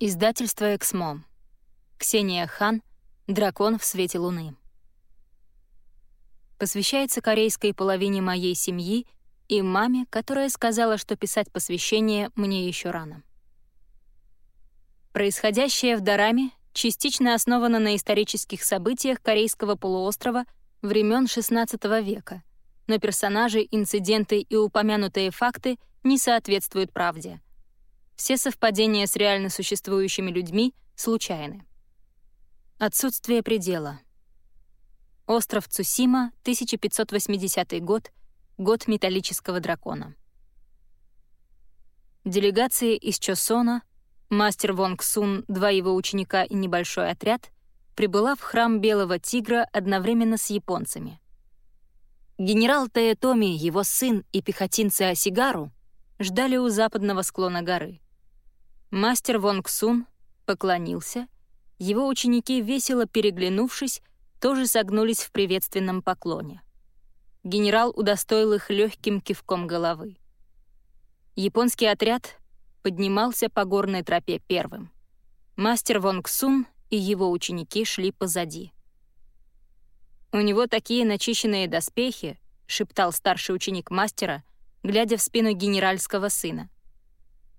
Издательство «Эксмо». Ксения Хан. «Дракон в свете луны». Посвящается корейской половине моей семьи и маме, которая сказала, что писать посвящение мне еще рано. Происходящее в Дараме частично основано на исторических событиях корейского полуострова времен XVI века, но персонажи, инциденты и упомянутые факты не соответствуют правде. Все совпадения с реально существующими людьми случайны. Отсутствие предела. Остров Цусима, 1580 год, год металлического дракона. Делегация из Чосона, мастер Вонг Сун, два его ученика и небольшой отряд прибыла в храм Белого Тигра одновременно с японцами. Генерал Таэтоми, его сын и пехотинцы Осигару ждали у западного склона горы. Мастер Вонг Сун поклонился, его ученики, весело переглянувшись, тоже согнулись в приветственном поклоне. Генерал удостоил их легким кивком головы. Японский отряд поднимался по горной тропе первым. Мастер Вонг Сун и его ученики шли позади. «У него такие начищенные доспехи», — шептал старший ученик мастера, глядя в спину генеральского сына.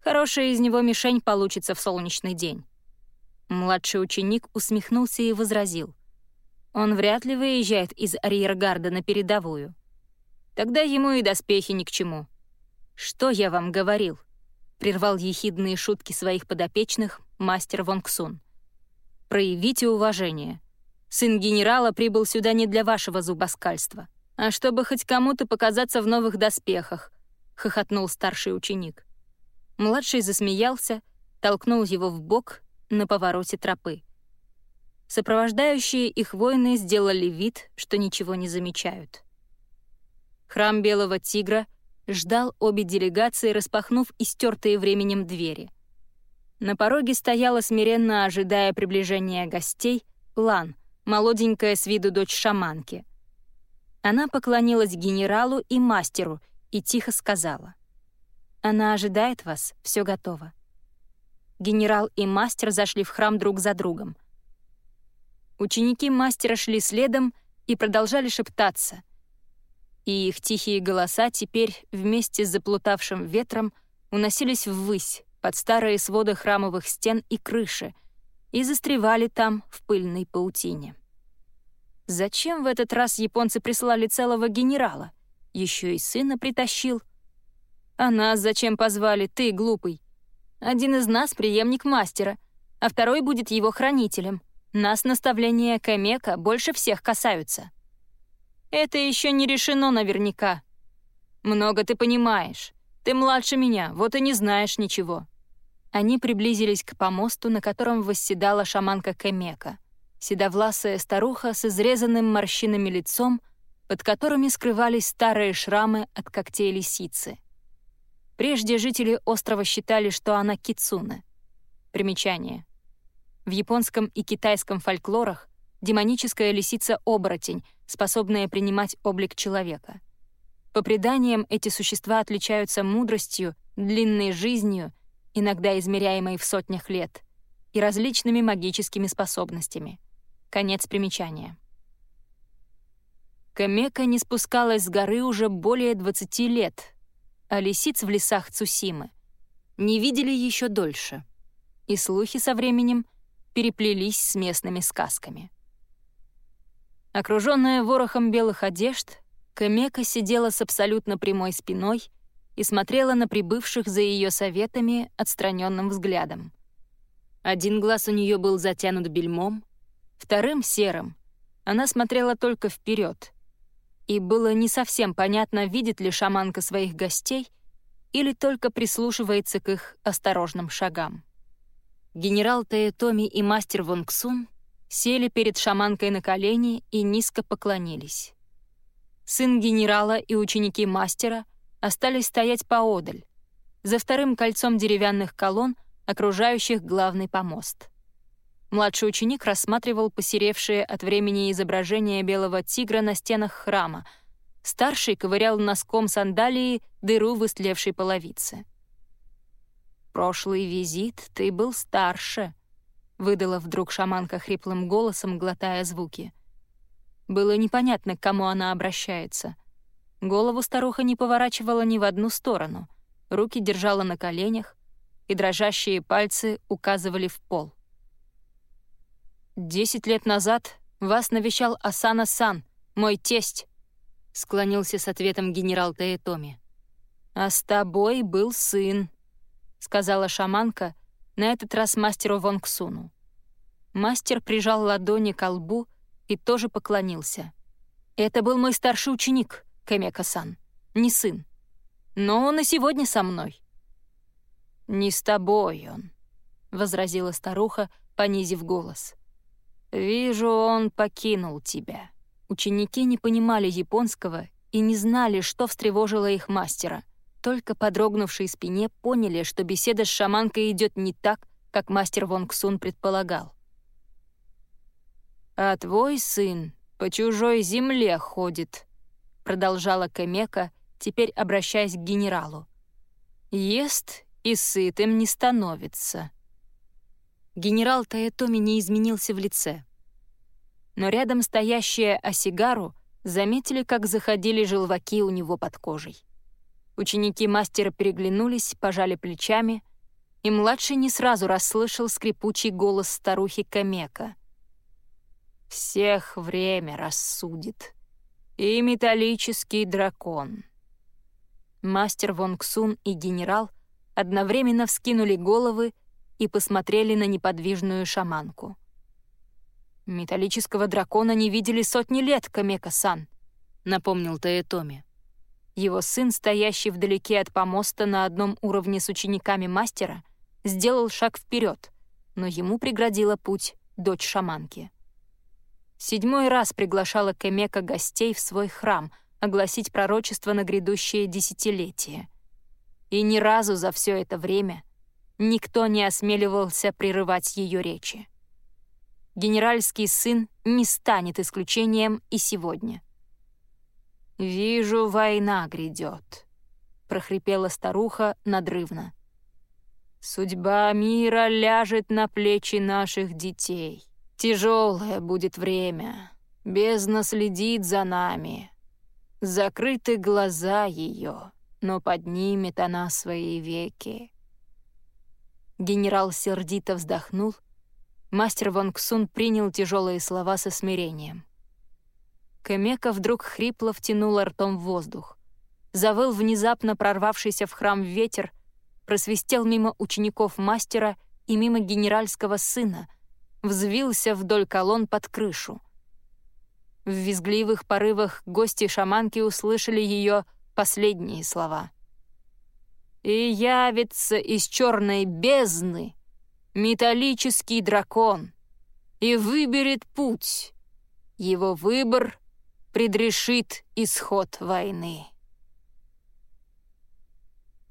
Хорошая из него мишень получится в солнечный день. Младший ученик усмехнулся и возразил. Он вряд ли выезжает из арьергарда на передовую. Тогда ему и доспехи ни к чему. «Что я вам говорил?» — прервал ехидные шутки своих подопечных мастер Вонгсун. «Проявите уважение. Сын генерала прибыл сюда не для вашего зубоскальства, а чтобы хоть кому-то показаться в новых доспехах», — хохотнул старший ученик. Младший засмеялся, толкнул его в бок на повороте тропы. Сопровождающие их воины сделали вид, что ничего не замечают. Храм Белого Тигра ждал обе делегации, распахнув истертые временем двери. На пороге стояла, смиренно ожидая приближения гостей, Лан, молоденькая с виду дочь шаманки. Она поклонилась генералу и мастеру и тихо сказала — она ожидает вас, все готово. Генерал и мастер зашли в храм друг за другом. Ученики мастера шли следом и продолжали шептаться. И их тихие голоса теперь вместе с заплутавшим ветром уносились ввысь, под старые своды храмовых стен и крыши, и застревали там в пыльной паутине. Зачем в этот раз японцы прислали целого генерала? Еще и сына притащил — а нас зачем позвали, ты, глупый? Один из нас — преемник мастера, а второй будет его хранителем. Нас наставления Камека больше всех касаются. Это еще не решено наверняка. Много ты понимаешь. Ты младше меня, вот и не знаешь ничего. Они приблизились к помосту, на котором восседала шаманка Камека, седовласая старуха с изрезанным морщинами лицом, под которыми скрывались старые шрамы от когтей лисицы. Прежде жители острова считали, что она кицуна. Примечание. В японском и китайском фольклорах демоническая лисица-оборотень, способная принимать облик человека. По преданиям, эти существа отличаются мудростью, длинной жизнью, иногда измеряемой в сотнях лет, и различными магическими способностями. Конец примечания. Камека не спускалась с горы уже более 20 лет — а лисиц в лесах Цусимы не видели еще дольше, и слухи со временем переплелись с местными сказками. Окруженная ворохом белых одежд, Камека сидела с абсолютно прямой спиной и смотрела на прибывших за ее советами отстраненным взглядом. Один глаз у нее был затянут бельмом, вторым — серым. Она смотрела только вперед, и было не совсем понятно, видит ли шаманка своих гостей или только прислушивается к их осторожным шагам. Генерал Таэтоми и мастер Вонгсун сели перед шаманкой на колени и низко поклонились. Сын генерала и ученики мастера остались стоять поодаль, за вторым кольцом деревянных колонн, окружающих главный помост — Младший ученик рассматривал посеревшие от времени изображения белого тигра на стенах храма. Старший ковырял носком сандалии дыру в истлевшей половице. прошлый визит ты был старше», — выдала вдруг шаманка хриплым голосом, глотая звуки. Было непонятно, к кому она обращается. Голову старуха не поворачивала ни в одну сторону, руки держала на коленях, и дрожащие пальцы указывали в пол. «Десять лет назад вас навещал Асана-сан, мой тесть», — склонился с ответом генерал Таэтоми. «А с тобой был сын», — сказала шаманка, на этот раз мастеру Вонгсуну. Мастер прижал ладони к лбу и тоже поклонился. «Это был мой старший ученик, Кэмека-сан, не сын. Но он и сегодня со мной». «Не с тобой он», — возразила старуха, понизив голос. «Вижу, он покинул тебя». Ученики не понимали японского и не знали, что встревожило их мастера — только по дрогнувшей спине поняли, что беседа с шаманкой идет не так, как мастер Вонг Сун предполагал. «А твой сын по чужой земле ходит», — продолжала Кемека, теперь обращаясь к генералу. «Ест и сытым не становится». Генерал Таэтоми не изменился в лице. Но рядом стоящие Осигару заметили, как заходили желваки у него под кожей. Ученики мастера переглянулись, пожали плечами, и младший не сразу расслышал скрипучий голос старухи Камека. «Всех время рассудит. И металлический дракон». Мастер Вонг Сун и генерал одновременно вскинули головы и посмотрели на неподвижную шаманку. «Металлического дракона не видели сотни лет, Камека-сан», — напомнил Таэтоми. Его сын, стоящий вдалеке от помоста на одном уровне с учениками мастера, сделал шаг вперед, но ему преградила путь дочь шаманки. Седьмой раз приглашала Кемека гостей в свой храм огласить пророчество на грядущее десятилетие. И ни разу за все это время никто не осмеливался прерывать ее речи. Генеральский сын не станет исключением и сегодня. «Вижу, война грядет», — прохрипела старуха надрывно. «Судьба мира ляжет на плечи наших детей. Тяжелое будет время. Бездна следит за нами. Закрыты глаза ее, но поднимет она свои веки». Генерал сердито вздохнул. Мастер Ксун принял тяжелые слова со смирением. Кемека вдруг хрипло втянула ртом в воздух. Завыл внезапно прорвавшийся в храм ветер, просвистел мимо учеников мастера и мимо генеральского сына, взвился вдоль колонн под крышу. В визгливых порывах гости шаманки услышали ее последние слова. «И явится из черной бездны металлический дракон и выберет путь. Его выбор — предрешит исход войны.